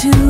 to